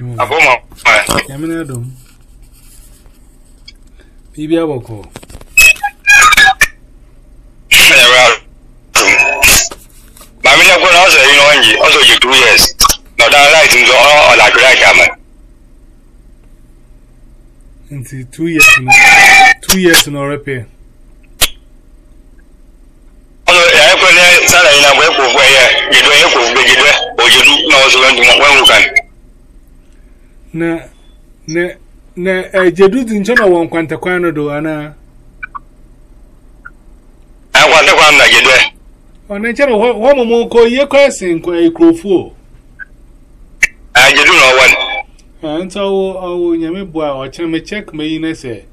Aboma. Yamina dum. Bibi aboko. Mami na kuna ọsọ yìí náà yìí ọsọ yìí two years. Nọ̀dá láìsí ń sọ ọ̀làjú láìka mọ̀. Nti two years na years na ọrẹ pẹ. Ọsọ yà ẹ pẹ́ ní sára yìí náà bọ̀ ẹ kò fún ẹ yẹ jẹ̀dọ̀ ẹ kò fún ẹ jẹ̀dọ̀ ọ̀ jẹ̀dú náà ọsọ wọn ti wù kàn. na na na eh won kwanta kwano do ana an kwanta na jedu eh ho mo mo ko ye e krofo jedu wan eh, awo nyame bua o check me yin ese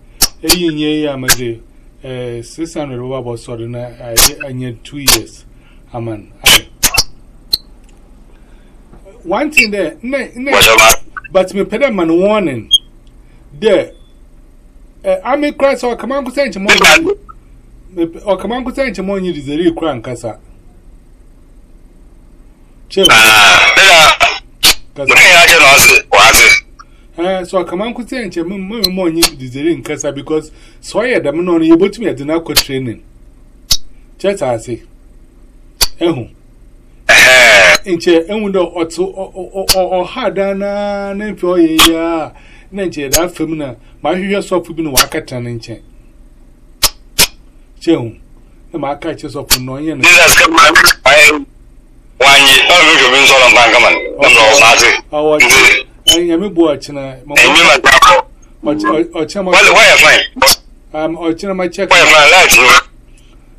ya maze eh, eh, eh bo so do na 2 years aman one thing there ne ne But me pede man warning. There. Uh, eh, Ami Christ or Kamanku Sanchi Monyi. Or Kamanku Sanchi Monyi is a real crank, Kasa. Chill. Ah, Kasa. Uh, so Kamanku Sanchi Monyi is a real Kasa because Sawyer Damon, you're about to be at the training. Just as I say. Eh, nche enwudo otu ọhada na nemfe oye ya na nche da afem na ma ahịhịa sọfụ bi na wakata na nche chehu na ma aka che sọfụ na onye na wanyi ọrụ oge bi nsọrọ mba nkama na ọmazị ndị ya megbu ọchịna enyi ma ọchịna oh, oh, oh, ma um, chekwa ọchịna ma chekwa ọchịna ma chekwa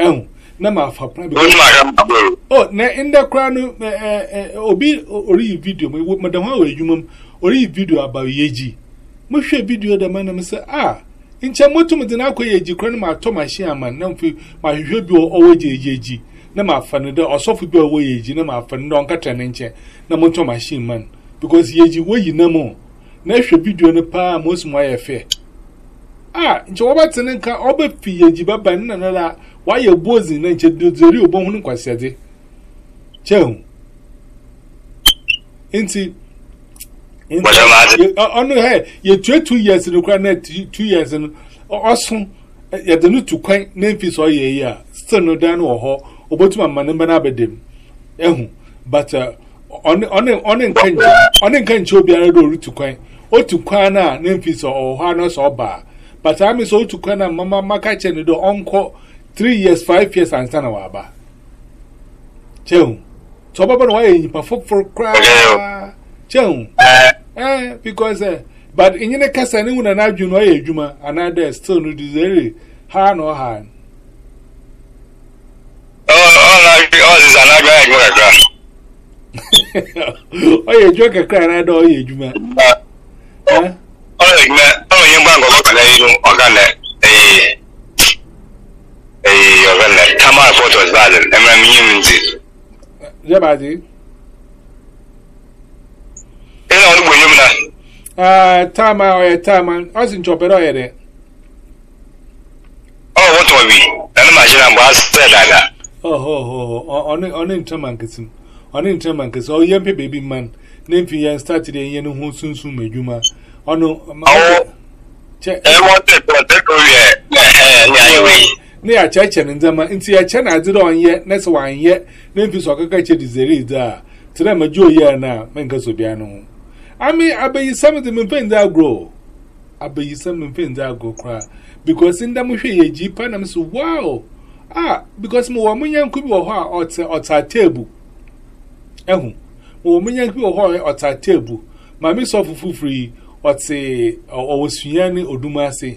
Eh, na ma fa plan because Oh, na in the eh eh obi ori video me ori video about yeji. Mo hwe video da na me say ah nche motum de na akọ yeji kran ma to machine ama na mfi ma hwe bi owo yeji yeji. Na ma fa no da osofu bi owo yeji na ma fa no nkata ne nche na motum machine man because yeji yi na mo. Na hwe video ne pa Ah, nche ka nka obefi yeji baba nna nala waye bozi na nche dozeri obo hunu kwasiade. Chehu. Inti ọnụ ha yɛtua two years no kora na two years no ɔso yɛde no tu kwan na mfi sɛ ɔyɛ yi a still no dan no wɔ hɔ ɔbɛtum ama na mba no abɛdam ɛhu but ɔne nka nkyɛ obiara dɛ ɔretu kwan ɔtu kwan no a na mfi sɛ ɔwɔ hɔ na sɛ ɔba But I'm so to Kana Mama Makache and the uncle three years, five years, and Sanawaba. Chew. So, Baba, why eh, you perform for cry? Chew. Eh. eh, because, eh. but in your case, I knew an adjun or a juma, another still no desire, hand or hand. Oh, all oh, oh, is another. Oh, you're a joker crying, I know eh, you're a juma. Uh, Zalim, and my meaning is. Jabadi? Ina wani gbe yimina. Ah, tama oye tama, ọsìn chọpẹrẹ ọyẹ dẹ. Oh, wọ́n tọ̀ bi, ẹni màá ṣe náà bọ́ àṣẹ dada. Ọ̀họ̀ ọ̀họ̀ ọ̀ní ntẹ́mà nkìsí, ọ̀ní ntẹ́mà nkìsí, ọ̀yẹ́ mpẹ́ bèbí man, n'efi yẹn stati de yẹn ho sunsun mẹ́dwuma. Ọ̀nù. Ọ̀wọ́ ẹ wọ́n tẹ̀ tọ̀ tẹ́kọ̀ọ́ yẹ ẹ̀hẹ́ ní ayé wẹ̀yìn. na ya cheche na ndema nti ya che na adire onye na se wanye na mfiso akaka che dizere ide a tere ma oyi ye na me nka so bia no ami abayi sam de me pen da grow abayi sam me pen da grow kra because ndem hwe ye ji pa na me so wow ah because mo wa munya nku bi wọ ho a ọta ota table ehu mo munya nku bi wọ ho a ọta table ma me so fufu free ɔte ɔwɔ sua ne odum ase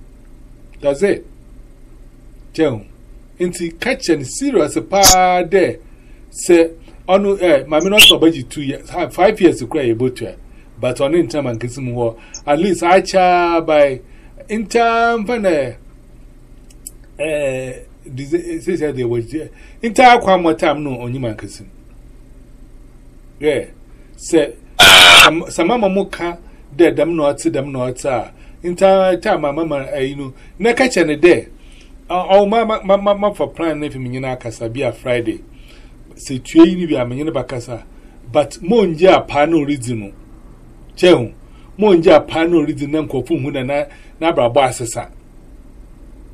That's it. Jẹun. Nti kẹ́chẹ̀n serious paa dẹ̀ sẹ ọnu ẹ maame náà sọ bẹ́jì two years five years to cry, bó tu ẹ but ọ̀nà ntẹ́ mà nkesi mu wọ at least I àkyà by ntẹ́ mfa this is how they were. wọ jẹ ntẹ́ akwa mọ tam no on mà nkesi mu. Yẹ sẹ sàmàmà mu ka dẹ̀ dẹm na ọtí Damn na ọtí nta time mama ayi no na ka kyɛ ne dɛ ɔwɔ ma ma ma ma fa plan na fi mi nyina akasa bi a friday sɛ tue yi ni bi a mi nyina ba but mo n gye apaa na oridi no kyɛn ho mo n gye apaa na oridi na nkɔfo hu na na n'abrabɔ asesa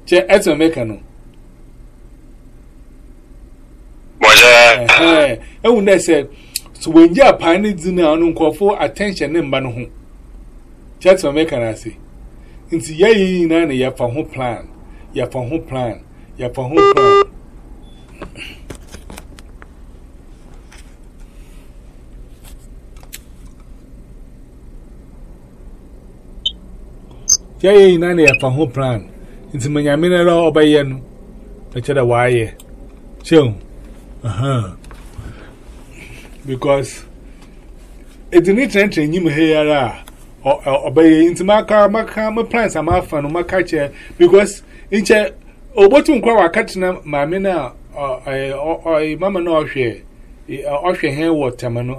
kyɛ ɛtɛn mɛka no. bɔjɛ. ɛhɛn ehu dɛ sɛ so wɔn gye apaa na di na ɔno nkɔfo attention ne mba no Che, kyɛ ɛtɛn mɛka na ase. Nti yɛ yi nyinaa na yɛfa ho plan, yɛfa ho plan, yɛfa ho plan. yɛ yɛ nyinaa na yɛfa ho plan. Nti ma nyame na ɔbɛyɛ no, ɛkyɛ dɛ waayɛ. Kyɛw, aha. Because, ɛdi ne tɛntɛn nyim ha yi ara ọbẹghị nti maka maka my plans am maka che because nche ogbotu nkwa wa katina na oi mama na ohwe ohwe hen wo tema no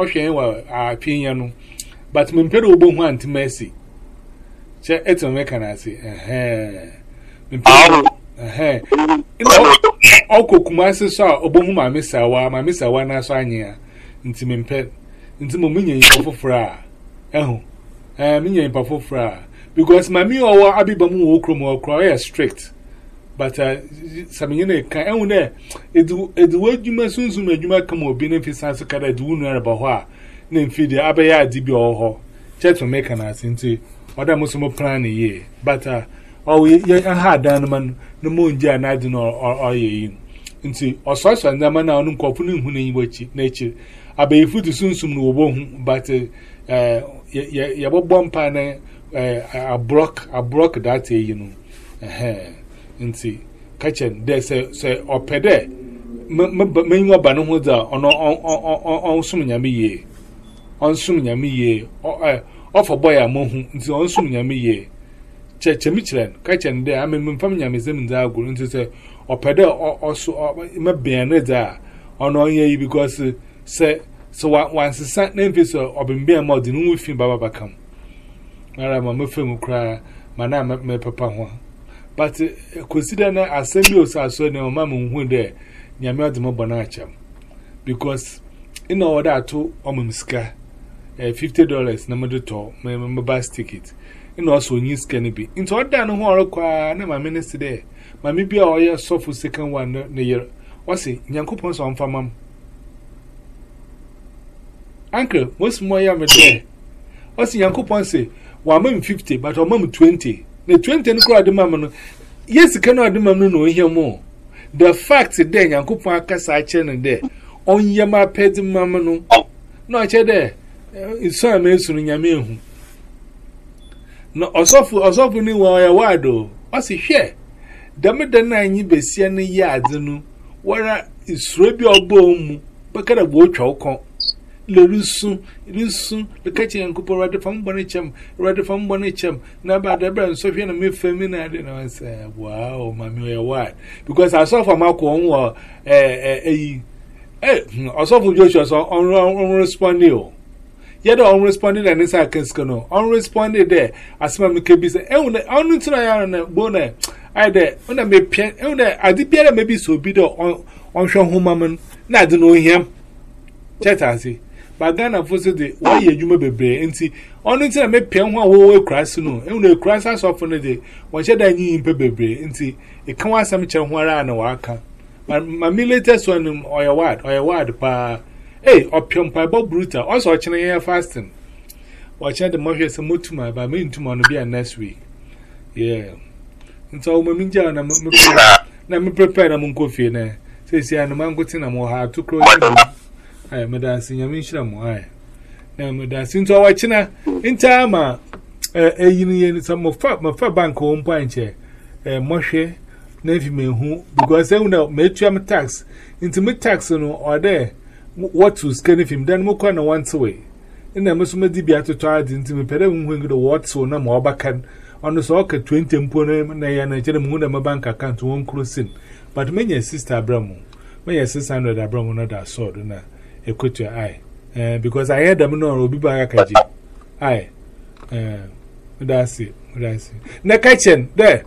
ohwe wa apinya no but me mpere ogbo hu anti mercy che eto me kana ase eh eh okokuma ase so ogbo hu mame sawa sawa na so anya me mpere nti mo Eh, me nye impa Because mami owa abiba mu wo krom wo kro ya strict. But uh, eh, samenye ka ehun na edu obi na fisa so kada edu nu araba ho a na mfidi abaya adi bi ho. Chetu make na asinti. Oda musu plan But eh, ha man no na nti ọsọsọ ndị ama na ọnụ nkọpụ n'ihu eh, n'igbo echi n'ekyiri abayifu dị sunsum na ụgbọ ohu but yabọbọ mpa na abrọk abrọk data eyi no nti kachin dị sị sị ọpẹ dị menyi ọba ne ho dị a ọnụ ọnsum nyame yie ọnsum nyame yie ọfọ bọyọ ama hụ nti ọ ọnsum nyame yie. Chemichelen, catch and there, I mean, from Yamizim and Zagur into say, or Pedder or so, my Bianeda, or no, ye, because, sir, eh, so once a sat name is or been beer more than we feel Baba come. Madam, I'm a film cry, my But consider now, I send you, sir, so no mamma one there, Yamel de Mobanacham, because in e order to Omumska, eh, fifty dollars, in also new skinny be. Into what done who are required, my minister there. My maybe all your soft second one near. What's it? Yankupons on for mum. Uncle, what's more yammer there? What's Yankupon say? One mum fifty, but a mum twenty. The twenty and crowd the mamma. Yes, cannot the mamma know here more. The fact is then Yankupon Casachin and there. On Yama pet the mamma no. No, I said there. It's so amazing in Yamihu. No, ọsọfọ ọsọfọ ni wọn ọyọ waado. Ọsi hwẹ, dẹm dan na anyi besia ne yie no, wara isuro bi ọbọ mu, bẹkẹrẹ bọ otwa ọkọ. Lori su, risu, lekachi ya nkupo, rade fam bọ ne kyem, rade fam bọ ne kyem, na ba da bẹrẹ nsọ hwẹ na me fẹ mi na ade na wọn sẹ, wow, mami ọyọ waad. Because asọfọ ma kọ ọhún wọ, ẹ ẹ eyi, ẹ ọsọfọ Joshua sọ, ọnrọ ọnrọ respondi o yet on responding and this I can scan on responded there as my MKB said, and on into a bone. I there, when I may pen, and I did better maybe so be the on on show home, mamma, not to know him. Chet, I see. But Ghana for the why you may be brave, and see, on into a may pen one whole crass soon, and the crass us off on the day, when she died in paper brave, and see, it can't some chan where I know I can. My military son um, or your word or your word, pa. Hey, or Piumpa Bob Bruta, also watching a fasting. Watching the Moshe Samutuma by me tomorrow be a next week. Yeah. And so, Maminja and I'm prepared. I'm uncoffee. Says, I'm a good I'm hard to close. I am a dancing. I mean, I'm why. I'm a dancing to our china in time. A union is some of my fat bank home point here. Moshe, nephew, me who because I e, know, made you a tax. Intimate tax, no, or what was scanning him, then more corner once away. In the Muslim Dibia to charge into me, Pedam wing the what's on a mobacan on the socket twenty imponent, nay, and a gentleman on my bank account to one cruising. But many a sister Abramo, many a sister under the Abramo, not a sword, and a uh, quit your eye. Uh, because I had them no, Ruby Barakaji. Aye, uh, that's it, that's it. Now, catch him there.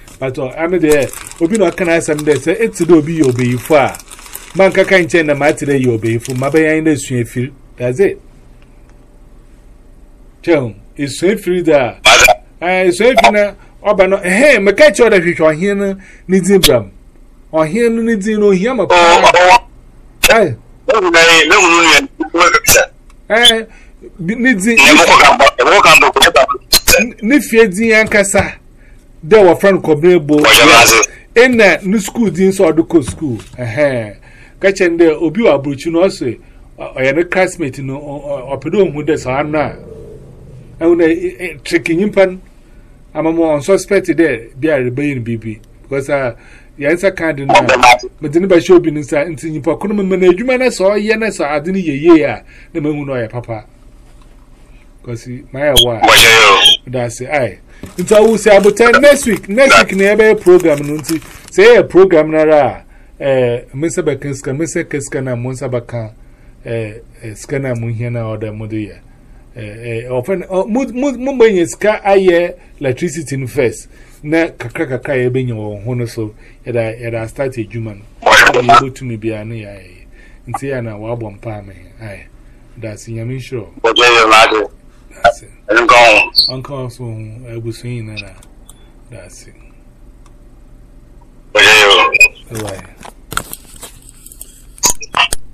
But uh, I'm there. Obino can ask them this. It's to do be your be for. Manka can't change the matter that you'll be for. My behind the swing field. That's it. Chum, it's e swing field there. Eh, I swing field. Ọba nọ ehe meka chi ọda hwehwe ọhịa no ne din bram ọhịa no ne din no ohia ma pa ai oh, oh, oh. eh, eh ne there were friend Kobrebo. In the new school, din so aduko school. Eh eh. Kache nde obi wa bruchu no so oya ne classmate no opedo ohun de so anna. And una tricking impan amamo on suspect there be a rebellion bibi because uh ya nsa card na medini ba show bi nsa nti nipa kono me na adwuma na so ye na so adini yeye a na mahu no ya papa. Because my wa. Wajayo. That's it. Aye. Nti awu si abutan next week. Next week na ebe program no Say e program n'ara ra eh mesa ba kiska na monsa ba eh, eh, na ya. Eh, eh ofen electricity in first. Na kakra kakra ye benye so ya da ya start e to me bia ya. Nti ya na wa bom pa me. That's That's it. Uncle. Uncle, so I was saying that. Uh, that's it. Why?